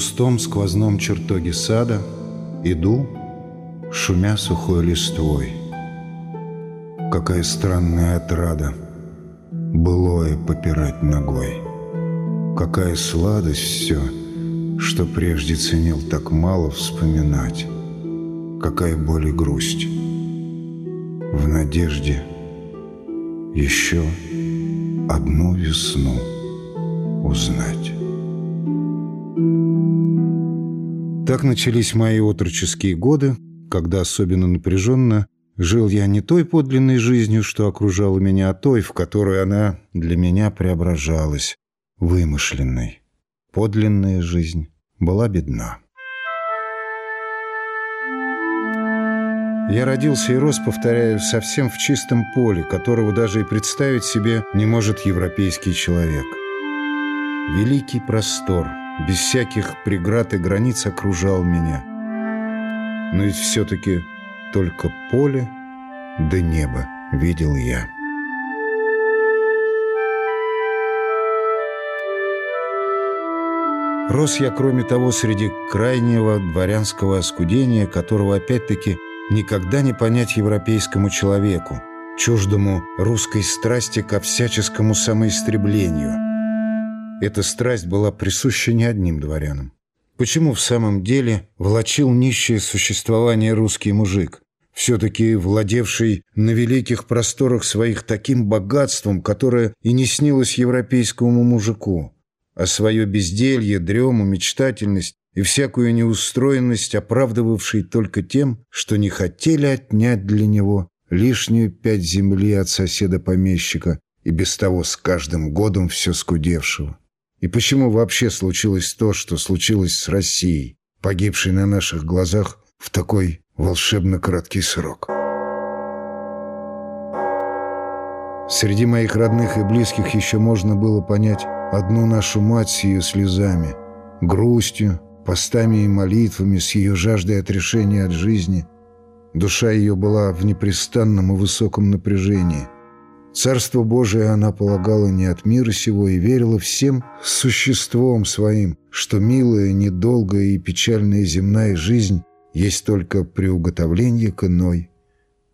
пустом сквозном чертоге сада Иду, шумя сухой листвой. Какая странная отрада Былое попирать ногой. Какая сладость все, Что прежде ценил так мало вспоминать. Какая боль и грусть. В надежде еще одну весну узнать. Так начались мои отроческие годы, когда особенно напряженно жил я не той подлинной жизнью, что окружала меня, а той, в которой она для меня преображалась, вымышленной. Подлинная жизнь была бедна. Я родился и рос, повторяю, совсем в чистом поле, которого даже и представить себе не может европейский человек. Великий простор — без всяких преград и границ окружал меня. Но ведь все-таки только поле да небо видел я. Рос я, кроме того, среди крайнего дворянского оскудения, которого, опять-таки, никогда не понять европейскому человеку, чуждому русской страсти ко всяческому самоистреблению – эта страсть была присуща не одним дворянам. Почему в самом деле влачил нищее существование русский мужик, все-таки владевший на великих просторах своих таким богатством, которое и не снилось европейскому мужику, а свое безделье, дрему, мечтательность и всякую неустроенность оправдывавший только тем, что не хотели отнять для него лишнюю пять земли от соседа-помещика и без того с каждым годом все скудевшего. И почему вообще случилось то, что случилось с Россией, погибшей на наших глазах в такой волшебно краткий срок? Среди моих родных и близких еще можно было понять одну нашу мать с ее слезами, грустью, постами и молитвами, с ее жаждой отрешения от жизни. Душа ее была в непрестанном и высоком напряжении – Царство Божие она полагала не от мира сего и верила всем существом своим, что милая, недолгая и печальная земная жизнь есть только приуготовление к иной,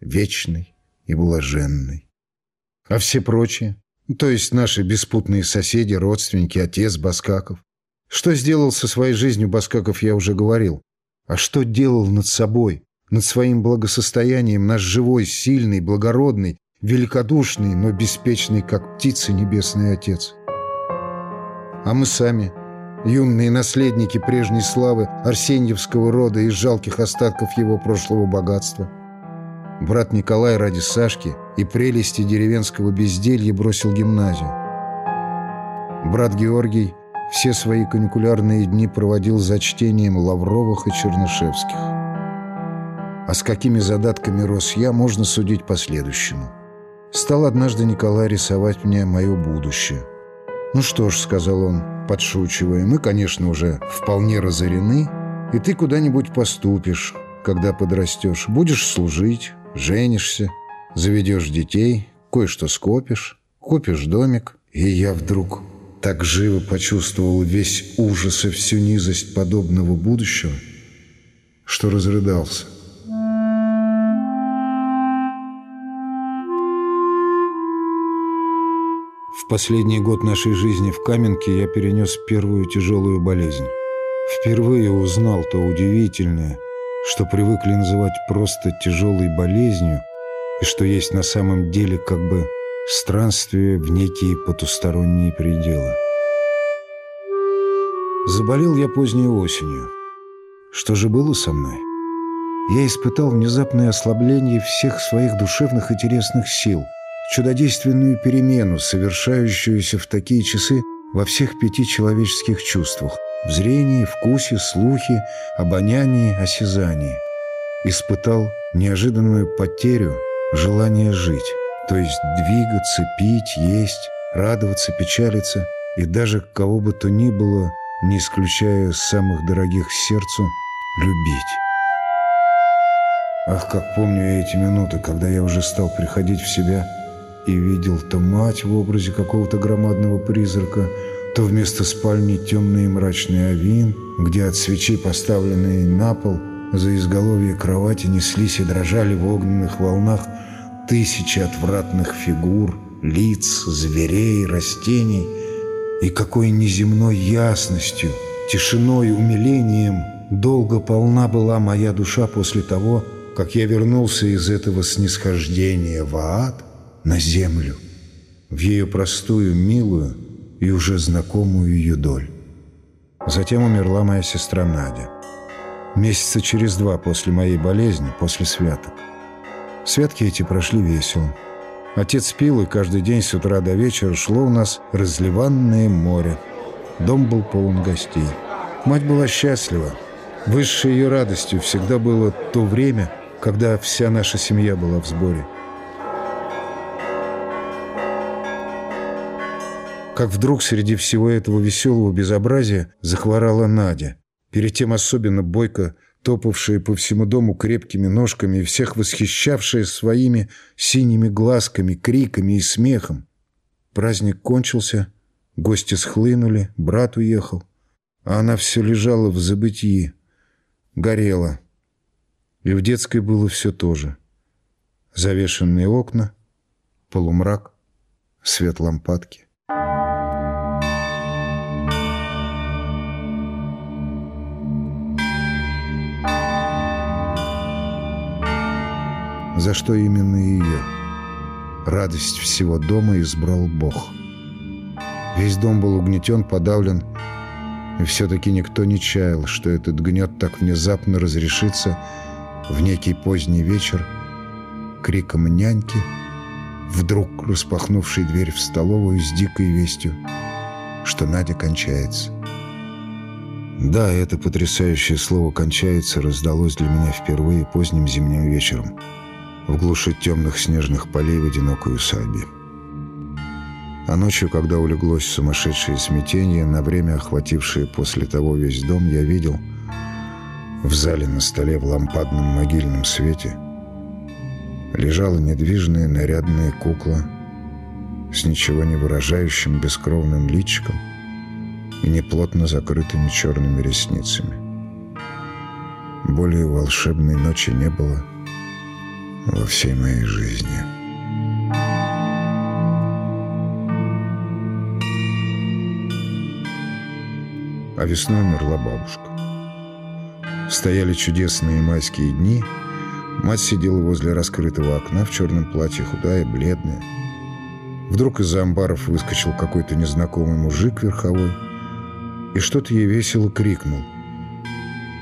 вечной и блаженной. А все прочие, то есть наши беспутные соседи, родственники, отец Баскаков, что сделал со своей жизнью Баскаков, я уже говорил. А что делал над собой, над своим благосостоянием наш живой, сильный, благородный, великодушный, но беспечный, как птица, небесный Отец. А мы сами, юные наследники прежней славы Арсеньевского рода из жалких остатков его прошлого богатства. Брат Николай ради Сашки и прелести деревенского безделья бросил гимназию. Брат Георгий все свои каникулярные дни проводил за чтением Лавровых и Чернышевских. А с какими задатками рос я, можно судить по следующему – Стал однажды Николай рисовать мне мое будущее. «Ну что ж», — сказал он, подшучивая, — «мы, конечно, уже вполне разорены, и ты куда-нибудь поступишь, когда подрастешь. Будешь служить, женишься, заведешь детей, кое-что скопишь, купишь домик». И я вдруг так живо почувствовал весь ужас и всю низость подобного будущего, что разрыдался. В последний год нашей жизни в Каменке я перенес первую тяжелую болезнь. Впервые узнал то удивительное, что привыкли называть просто тяжелой болезнью, и что есть на самом деле как бы странствие в некие потусторонние пределы. Заболел я поздней осенью. Что же было со мной? Я испытал внезапное ослабление всех своих душевных и телесных сил – чудодейственную перемену, совершающуюся в такие часы во всех пяти человеческих чувствах – в зрении, вкусе, слухе, обонянии, осязании. Испытал неожиданную потерю желания жить, то есть двигаться, пить, есть, радоваться, печалиться и даже кого бы то ни было, не исключая самых дорогих сердцу, любить. Ах, как помню я эти минуты, когда я уже стал приходить в себя – и видел то мать в образе какого-то громадного призрака, то вместо спальни темный и мрачный авин, где от свечи, поставленные на пол, за изголовье кровати неслись и дрожали в огненных волнах тысячи отвратных фигур, лиц, зверей, растений, и какой неземной ясностью, тишиной, умилением долго полна была моя душа после того, как я вернулся из этого снисхождения в ад на землю, в ее простую, милую и уже знакомую ее доль. Затем умерла моя сестра Надя. Месяца через два после моей болезни, после святок. Святки эти прошли весело. Отец пил, и каждый день с утра до вечера шло у нас разливанное море. Дом был полон гостей. Мать была счастлива. Высшей ее радостью всегда было то время, когда вся наша семья была в сборе. Как вдруг среди всего этого веселого безобразия захворала Надя. Перед тем особенно бойко топавшая по всему дому крепкими ножками и всех восхищавшая своими синими глазками, криками и смехом. Праздник кончился, гости схлынули, брат уехал, а она все лежала в забытии, горела. И в детской было все то же. Завешенные окна, полумрак, свет лампадки. За что именно ее? Радость всего дома избрал Бог. Весь дом был угнетен, подавлен, и все-таки никто не чаял, что этот гнет так внезапно разрешится в некий поздний вечер криком няньки, вдруг распахнувшей дверь в столовую с дикой вестью, что Надя кончается. Да, это потрясающее слово «кончается» раздалось для меня впервые поздним зимним вечером — в глуши темных снежных полей в одинокой усадьбе. А ночью, когда улеглось сумасшедшее смятение, на время охватившее после того весь дом, я видел в зале на столе в лампадном могильном свете лежала недвижная нарядная кукла с ничего не выражающим бескровным личиком и неплотно закрытыми черными ресницами. Более волшебной ночи не было — во всей моей жизни. А весной умерла бабушка. Стояли чудесные майские дни. Мать сидела возле раскрытого окна в черном платье, худая, бледная. Вдруг из-за амбаров выскочил какой-то незнакомый мужик верховой и что-то ей весело крикнул —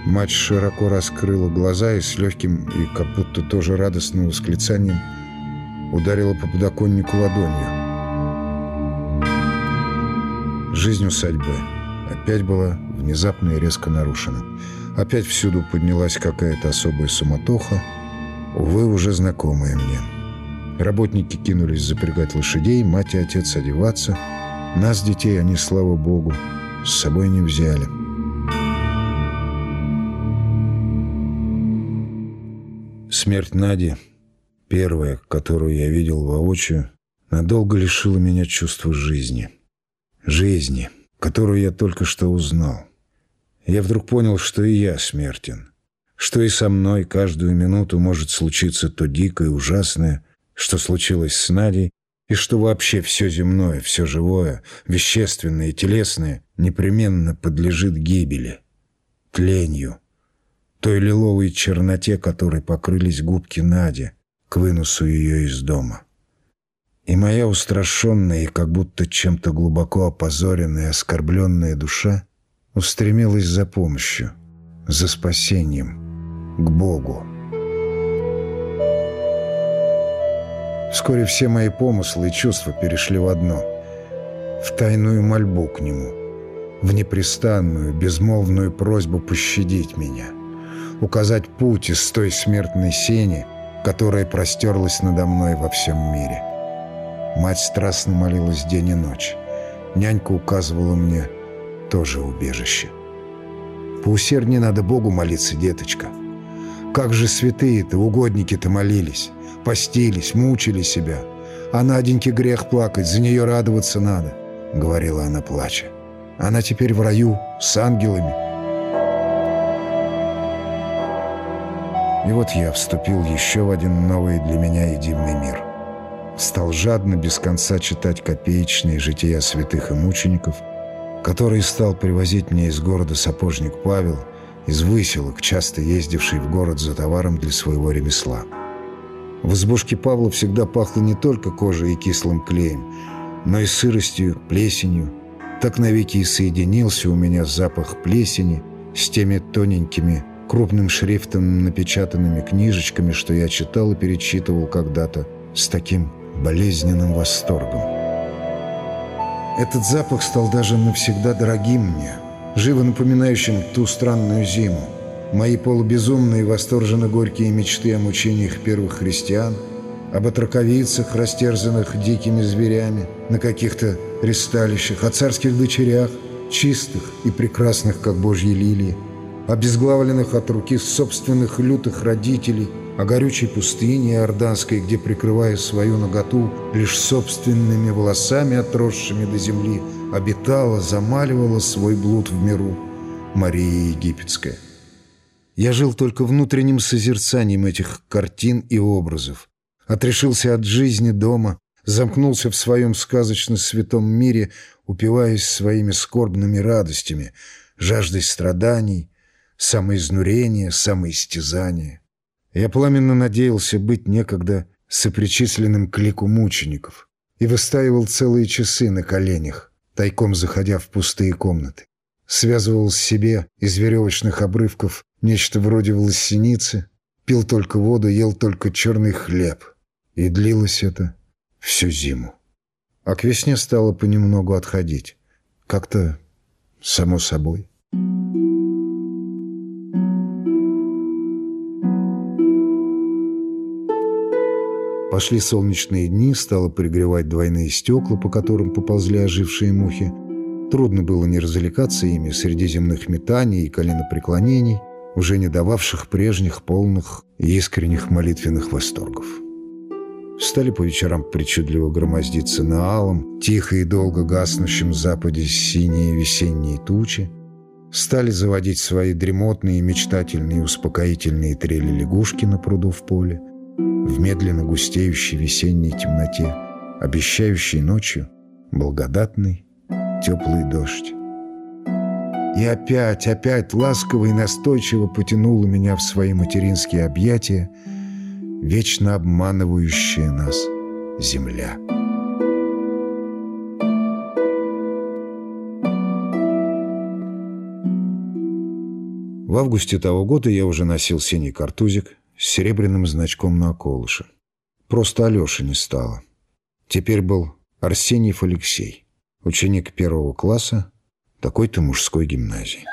Мать широко раскрыла глаза и с легким и как будто тоже радостным восклицанием ударила по подоконнику ладонью. Жизнь усадьбы опять была внезапно и резко нарушена. Опять всюду поднялась какая-то особая суматоха, увы, уже знакомая мне. Работники кинулись запрягать лошадей, мать и отец одеваться. Нас, детей, они, слава богу, с собой не взяли. Смерть Нади, первая, которую я видел воочию, надолго лишила меня чувства жизни. Жизни, которую я только что узнал. Я вдруг понял, что и я смертен. Что и со мной каждую минуту может случиться то дикое, ужасное, что случилось с Надей, и что вообще все земное, все живое, вещественное и телесное непременно подлежит гибели, тлению, той лиловой черноте, которой покрылись губки Нади к выносу ее из дома. И моя устрашенная и как будто чем-то глубоко опозоренная, оскорбленная душа устремилась за помощью, за спасением, к Богу. Вскоре все мои помыслы и чувства перешли в одно — в тайную мольбу к Нему, в непрестанную, безмолвную просьбу пощадить меня — указать путь из той смертной сени, которая простерлась надо мной во всем мире. Мать страстно молилась день и ночь. Нянька указывала мне тоже убежище. Поусерднее надо Богу молиться, деточка. Как же святые-то, угодники-то молились, постились, мучили себя. А Наденьке грех плакать, за нее радоваться надо, — говорила она, плача. Она теперь в раю с ангелами. И вот я вступил еще в один новый для меня и дивный мир. Стал жадно без конца читать копеечные жития святых и мучеников, которые стал привозить мне из города сапожник Павел, из выселок, часто ездивший в город за товаром для своего ремесла. В избушке Павла всегда пахло не только кожей и кислым клеем, но и сыростью, плесенью. Так навеки и соединился у меня запах плесени с теми тоненькими, крупным шрифтом напечатанными книжечками, что я читал и перечитывал когда-то с таким болезненным восторгом. Этот запах стал даже навсегда дорогим мне, живо напоминающим ту странную зиму, Мои полубезумные восторженно горькие мечты о мучениях первых христиан, об отраковицах, растерзанных дикими зверями на каких-то ристалищах, о царских дочерях, чистых и прекрасных, как божьи лилии, обезглавленных от руки собственных лютых родителей, о горючей пустыне иорданской, где, прикрывая свою наготу лишь собственными волосами, отросшими до земли, обитала, замаливала свой блуд в миру Мария Египетская. Я жил только внутренним созерцанием этих картин и образов. Отрешился от жизни дома, замкнулся в своем сказочно святом мире, упиваясь своими скорбными радостями, жаждой страданий, самоизнурения, самоистязания. Я пламенно надеялся быть некогда сопричисленным к лику мучеников и выстаивал целые часы на коленях, тайком заходя в пустые комнаты. Связывал себе из веревочных обрывков Нечто вроде влассеницы. Пил только воду, ел только черный хлеб. И длилось это всю зиму. А к весне стало понемногу отходить. Как-то само собой. Пошли солнечные дни, стало пригревать двойные стекла, по которым поползли ожившие мухи. Трудно было не развлекаться ими среди земных метаний и коленопреклонений уже не дававших прежних полных и искренних молитвенных восторгов. Стали по вечерам причудливо громоздиться на алом, тихо и долго гаснущем западе синие весенние тучи, стали заводить свои дремотные, мечтательные успокоительные трели лягушки на пруду в поле, в медленно густеющей весенней темноте, обещающей ночью благодатный теплый дождь. И опять, опять ласково и настойчиво потянула меня в свои материнские объятия, вечно обманывающая нас земля. В августе того года я уже носил синий картузик с серебряным значком на околыше. Просто Алеши не стало. Теперь был Арсеньев Алексей, ученик первого класса, такой-то мужской гимназии.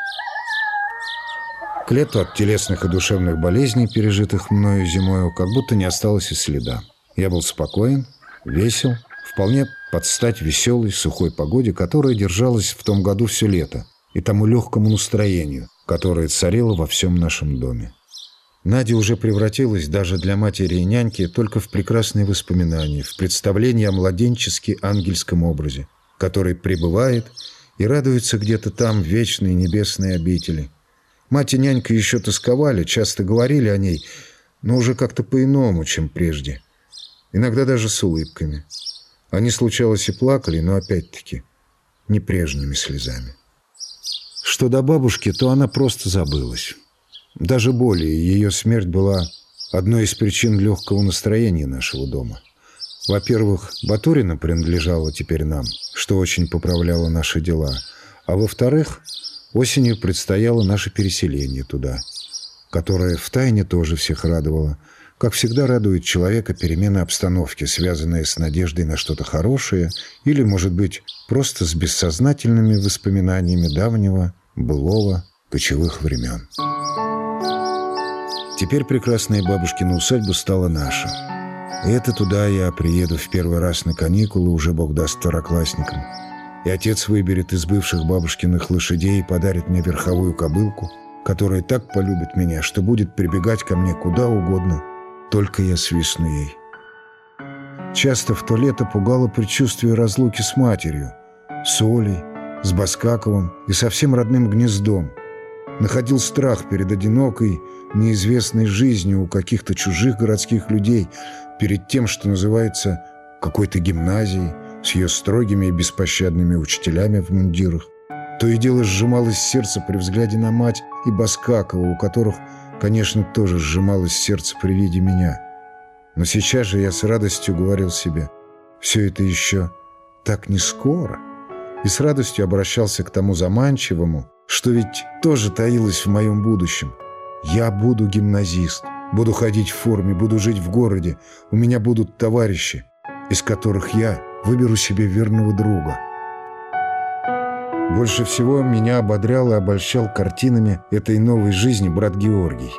К лету от телесных и душевных болезней, пережитых мною зимою, как будто не осталось и следа. Я был спокоен, весел, вполне под стать веселой, сухой погоде, которая держалась в том году все лето, и тому легкому настроению, которое царило во всем нашем доме. Надя уже превратилась даже для матери и няньки только в прекрасные воспоминания, в представление о младенчески ангельском образе, который пребывает и радуются где-то там в вечной небесной обители. Мать и нянька еще тосковали, часто говорили о ней, но уже как-то по-иному, чем прежде. Иногда даже с улыбками. Они, случалось, и плакали, но опять-таки не прежними слезами. Что до бабушки, то она просто забылась. Даже более, ее смерть была одной из причин легкого настроения нашего дома. Во-первых, Батурина принадлежала теперь нам, что очень поправляло наши дела. А во-вторых, осенью предстояло наше переселение туда, которое втайне тоже всех радовало. Как всегда радует человека перемена обстановки, связанная с надеждой на что-то хорошее или, может быть, просто с бессознательными воспоминаниями давнего, былого, кочевых времен. Теперь прекрасная бабушкина усадьба стала наша. Это туда я приеду в первый раз на каникулы, уже Бог даст второклассникам. И отец выберет из бывших бабушкиных лошадей и подарит мне верховую кобылку, которая так полюбит меня, что будет прибегать ко мне куда угодно, только я свистну ей. Часто в то лето пугало предчувствие разлуки с матерью, с Олей, с Баскаковым и совсем родным гнездом. Находил страх перед одинокой, неизвестной жизнью у каких-то чужих городских людей, перед тем, что называется какой-то гимназией, с ее строгими и беспощадными учителями в мундирах. То и дело сжималось сердце при взгляде на мать и Баскакова, у которых, конечно, тоже сжималось сердце при виде меня. Но сейчас же я с радостью говорил себе, все это еще так не скоро, и с радостью обращался к тому заманчивому, что ведь тоже таилось в моем будущем. Я буду гимназист, буду ходить в форме, буду жить в городе, у меня будут товарищи, из которых я выберу себе верного друга. Больше всего меня ободрял и обольщал картинами этой новой жизни брат Георгий.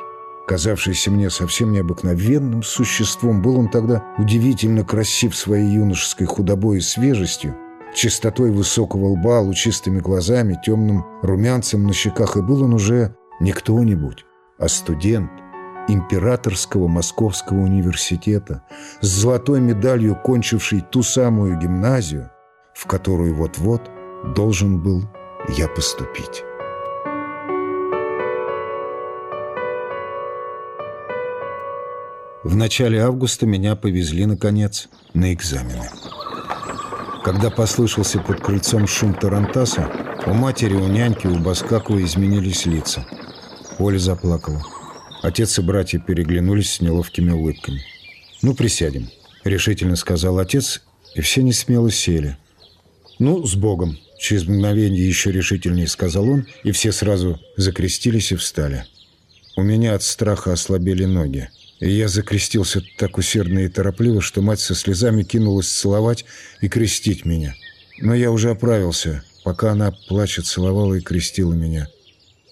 Казавшийся мне совсем необыкновенным существом, был он тогда удивительно красив своей юношеской худобой и свежестью, чистотой высокого лба, лучистыми глазами, темным румянцем на щеках, и был он уже не кто-нибудь, а студент Императорского Московского университета с золотой медалью, кончивший ту самую гимназию, в которую вот-вот должен был я поступить. В начале августа меня повезли, наконец, на экзамены. Когда послышался под крыльцом шум Тарантаса, у матери, у няньки, у Баскакова изменились лица. Оля заплакала. Отец и братья переглянулись с неловкими улыбками. «Ну, присядем», — решительно сказал отец, и все несмело сели. «Ну, с Богом», — через мгновение еще решительнее сказал он, и все сразу закрестились и встали. У меня от страха ослабели ноги. И я закрестился так усердно и торопливо, что мать со слезами кинулась целовать и крестить меня. Но я уже оправился, пока она, плача, целовала и крестила меня.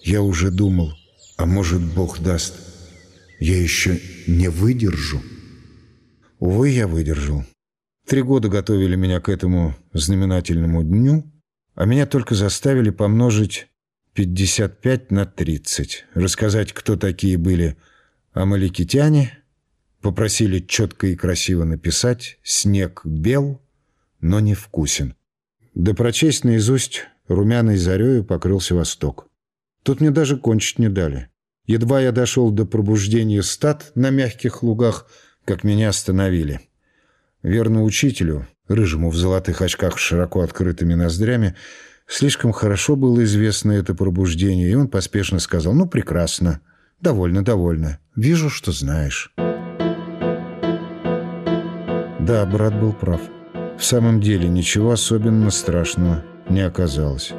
Я уже думал, а может, Бог даст, я еще не выдержу. Увы, я выдержал. Три года готовили меня к этому знаменательному дню, а меня только заставили помножить 55 на 30, рассказать, кто такие были Амаликитяне попросили четко и красиво написать «Снег бел, но не вкусен». Да прочесть наизусть румяной зарею покрылся восток. Тут мне даже кончить не дали. Едва я дошел до пробуждения стад на мягких лугах, как меня остановили. Верно учителю, рыжему в золотых очках с широко открытыми ноздрями, слишком хорошо было известно это пробуждение, и он поспешно сказал «Ну, прекрасно». «Довольно, довольно. Вижу, что знаешь». Да, брат был прав. В самом деле ничего особенно страшного не оказалось.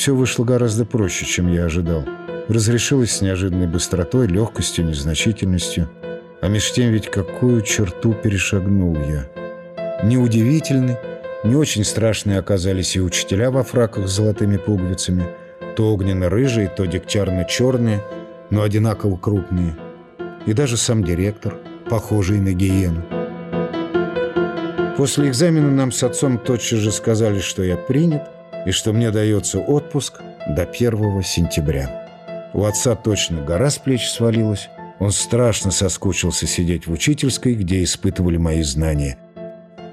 Все вышло гораздо проще, чем я ожидал. Разрешилось с неожиданной быстротой, легкостью, незначительностью. А меж тем ведь какую черту перешагнул я. Неудивительны, не очень страшные оказались и учителя во фраках с золотыми пуговицами, то огненно-рыжие, то дегтярно-черные – но одинаково крупные. И даже сам директор, похожий на гиену. После экзамена нам с отцом тотчас же сказали, что я принят и что мне дается отпуск до 1 сентября. У отца точно гора с плеч свалилась. Он страшно соскучился сидеть в учительской, где испытывали мои знания.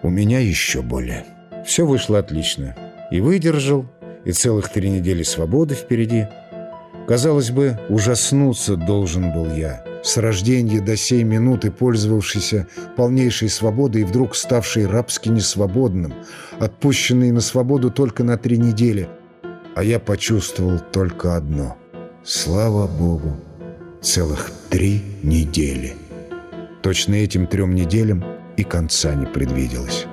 У меня еще более. Все вышло отлично. И выдержал, и целых три недели свободы впереди – Казалось бы, ужаснуться должен был я, с рождения до сей минуты пользовавшийся полнейшей свободой и вдруг ставший рабски несвободным, отпущенный на свободу только на три недели. А я почувствовал только одно. Слава Богу, целых три недели. Точно этим трем неделям и конца не предвиделось.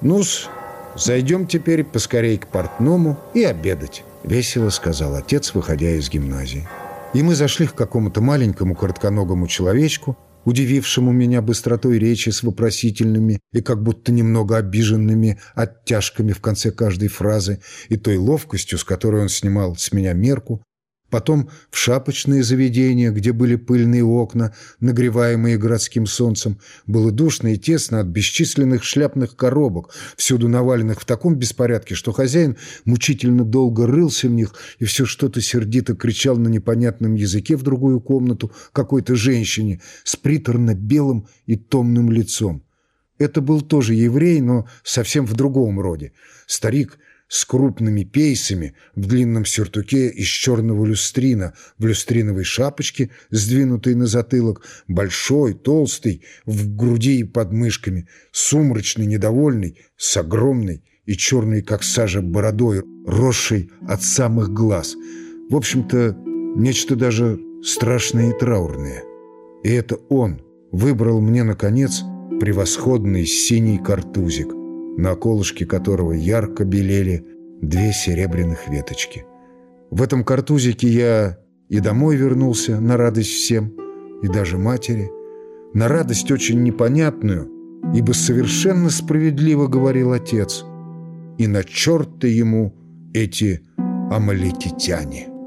Ну-с, «Зайдем теперь поскорей к портному и обедать», — весело сказал отец, выходя из гимназии. И мы зашли к какому-то маленькому коротконогому человечку, удивившему меня быстротой речи с вопросительными и как будто немного обиженными оттяжками в конце каждой фразы и той ловкостью, с которой он снимал с меня мерку, потом в шапочные заведения, где были пыльные окна, нагреваемые городским солнцем. Было душно и тесно от бесчисленных шляпных коробок, всюду наваленных в таком беспорядке, что хозяин мучительно долго рылся в них и все что-то сердито кричал на непонятном языке в другую комнату какой-то женщине с приторно белым и томным лицом. Это был тоже еврей, но совсем в другом роде. Старик с крупными пейсами, в длинном сюртуке из черного люстрина, в люстриновой шапочке, сдвинутой на затылок, большой, толстый, в груди и под мышками, сумрачный, недовольный, с огромной и черной, как сажа, бородой, росшей от самых глаз. В общем-то, нечто даже страшное и траурное. И это он выбрал мне, наконец, превосходный синий картузик, на околышке которого ярко белели две серебряных веточки. В этом картузике я и домой вернулся на радость всем, и даже матери, на радость очень непонятную, ибо совершенно справедливо говорил отец, и на черта ему эти амаликитяне.